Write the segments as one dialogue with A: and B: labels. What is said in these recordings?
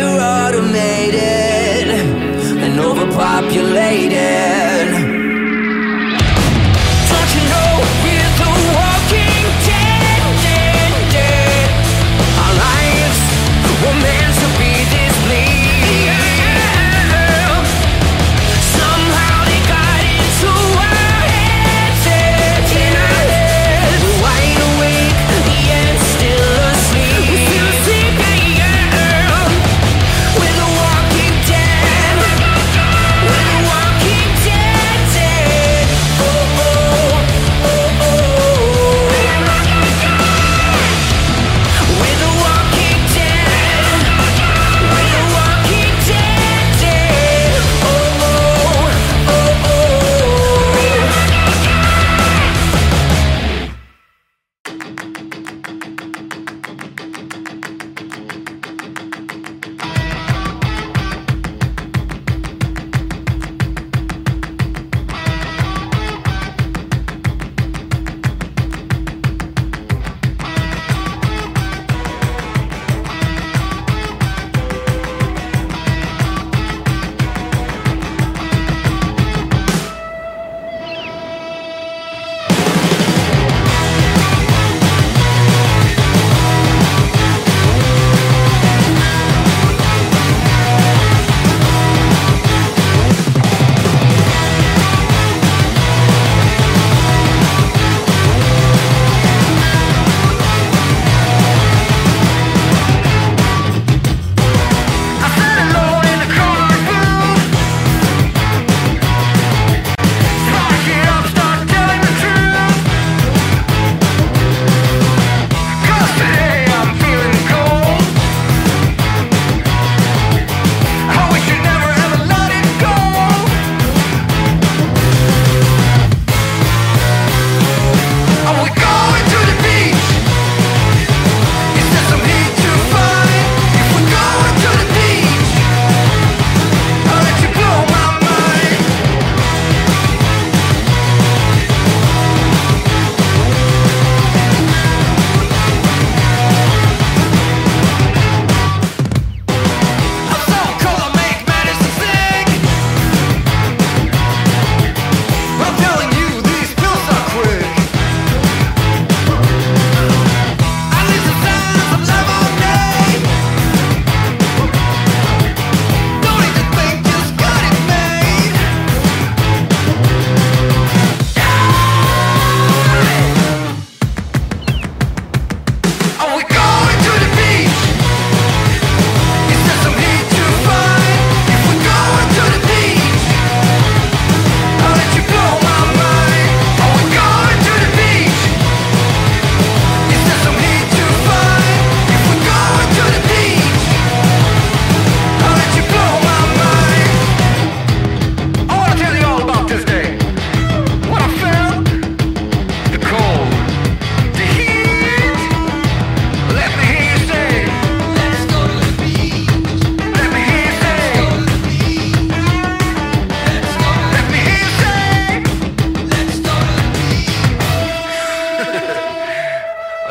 A: We're
B: automated and overpopulated.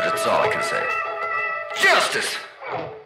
A: That's all I can say. Justice!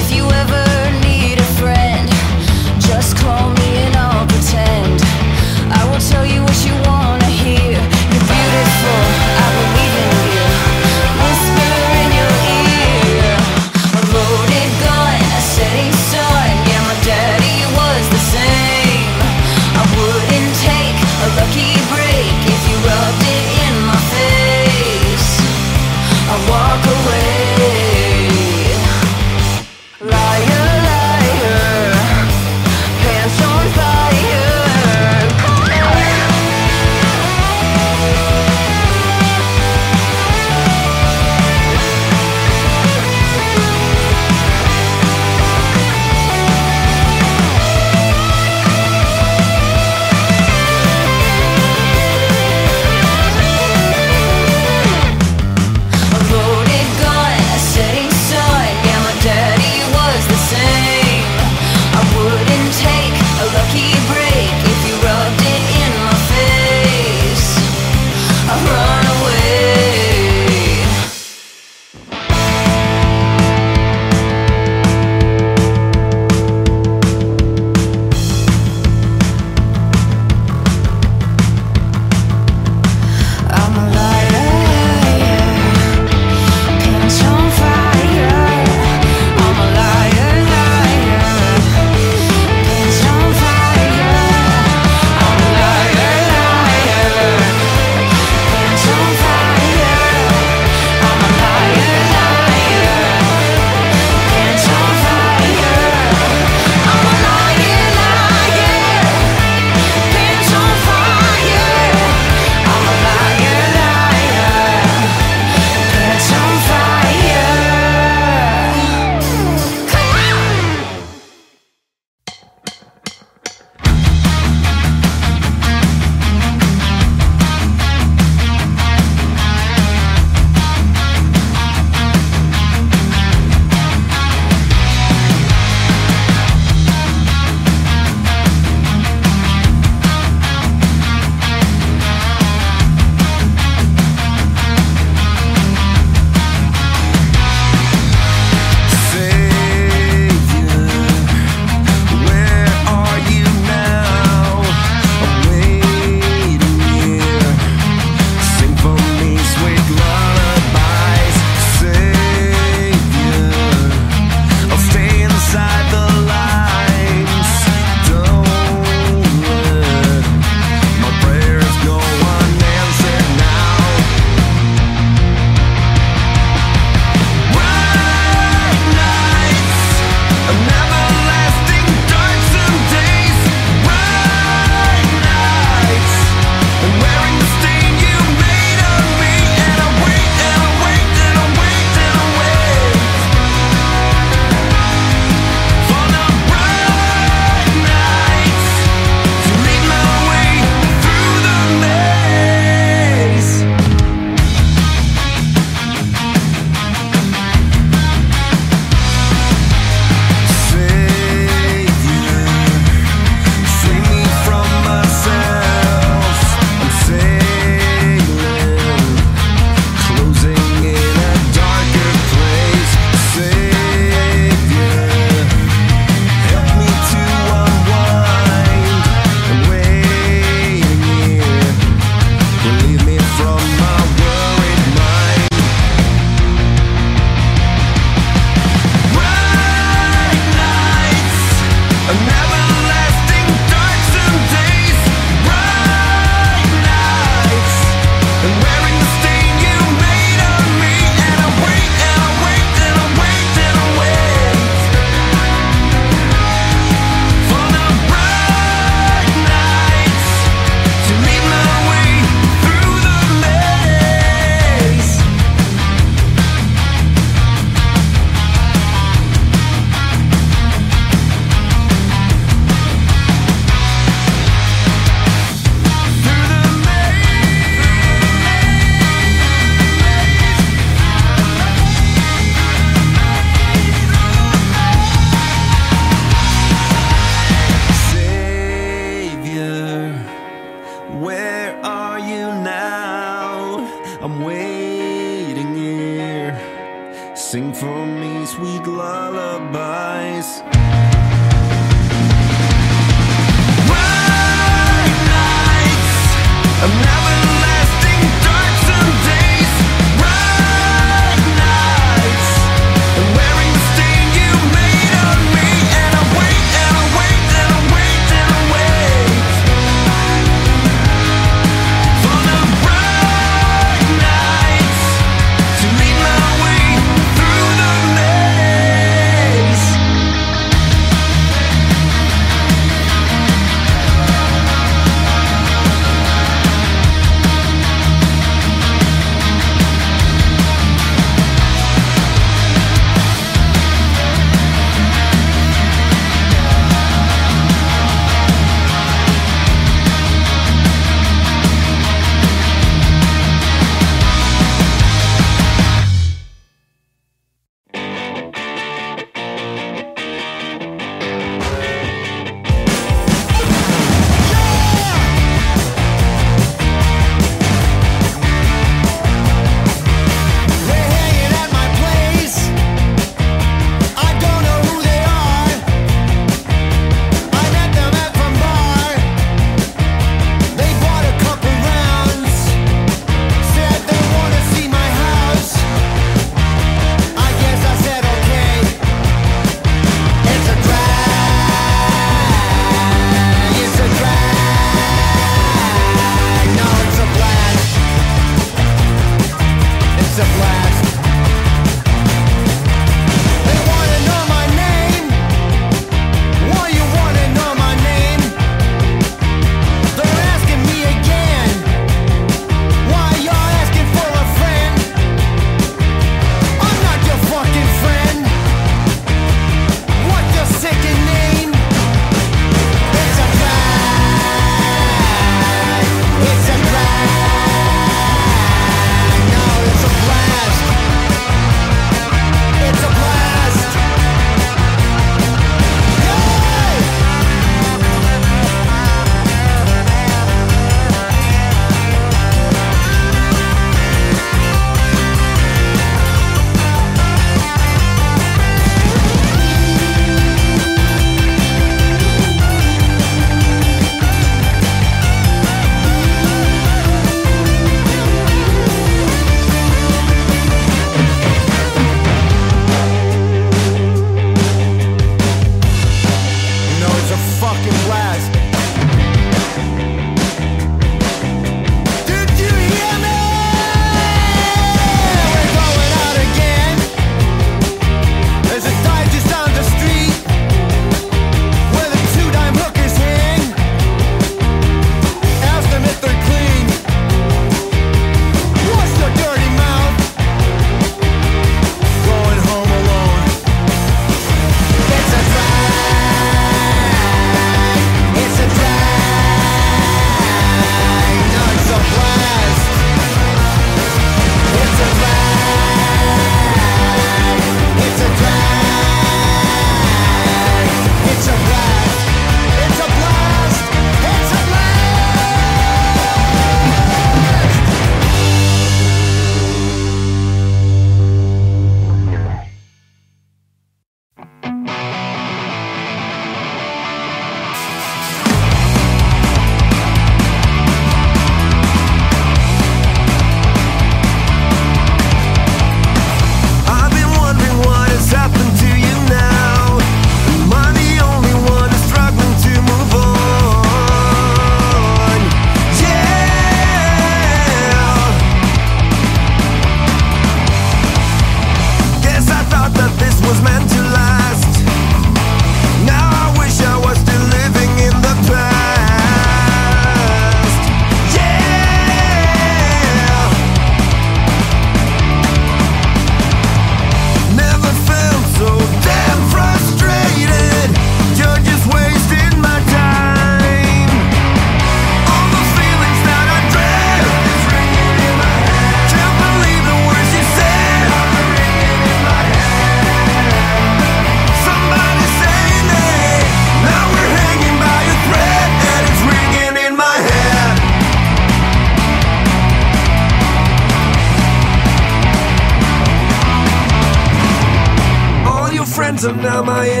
A: Now my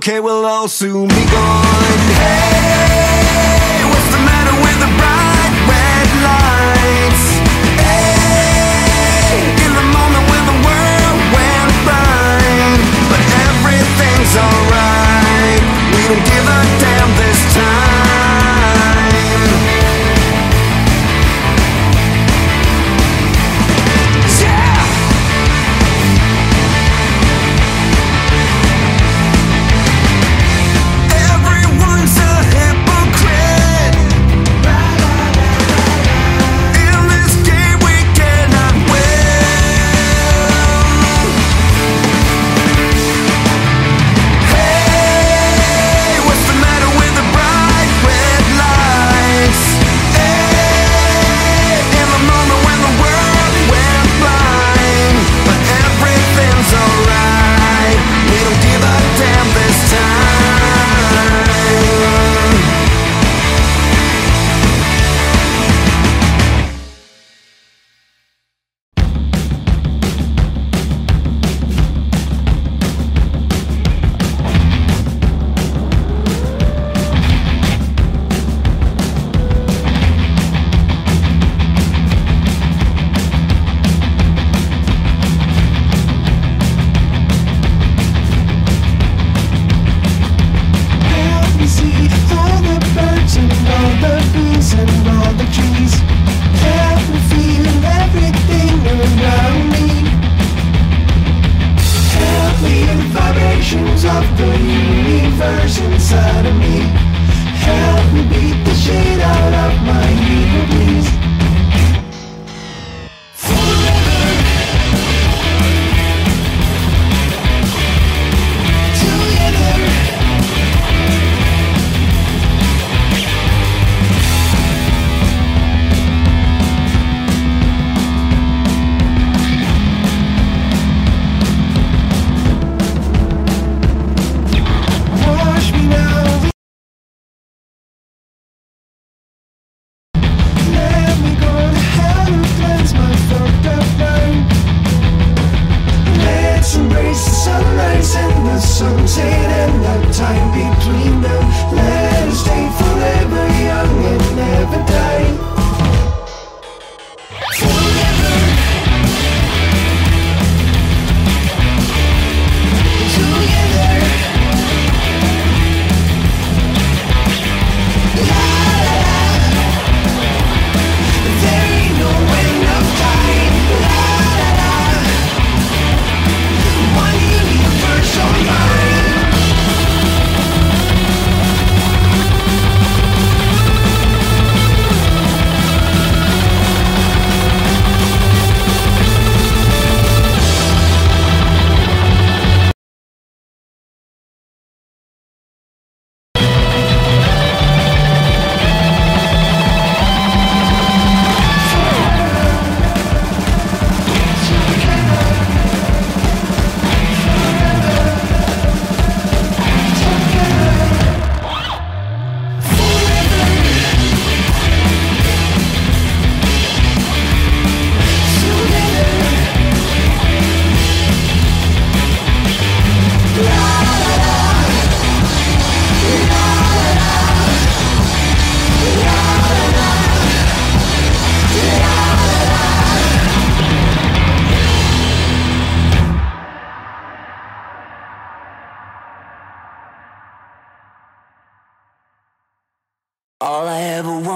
A: okay, we'll all soon be gone. Hey!
C: vibrations of the universe inside of me. Help me beat the shit out of my ego, please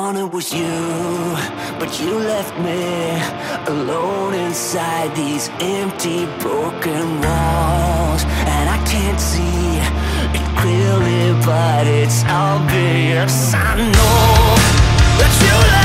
D: ever wanted was you, but you left me alone inside these empty, broken walls. And I can't see it clearly, but it's obvious. I know that you left.